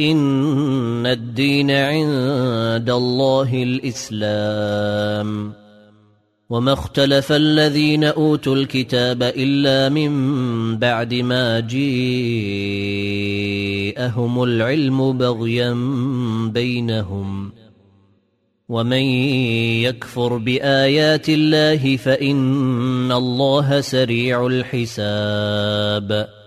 إن الدين عند الله الإسلام. وما اختلف الذين أوتوا الكتاب إلا من بعد ما جيءهم العلم بغيا بينهم. ومن يكفر بآيات الله فإن الله سريع الحساب.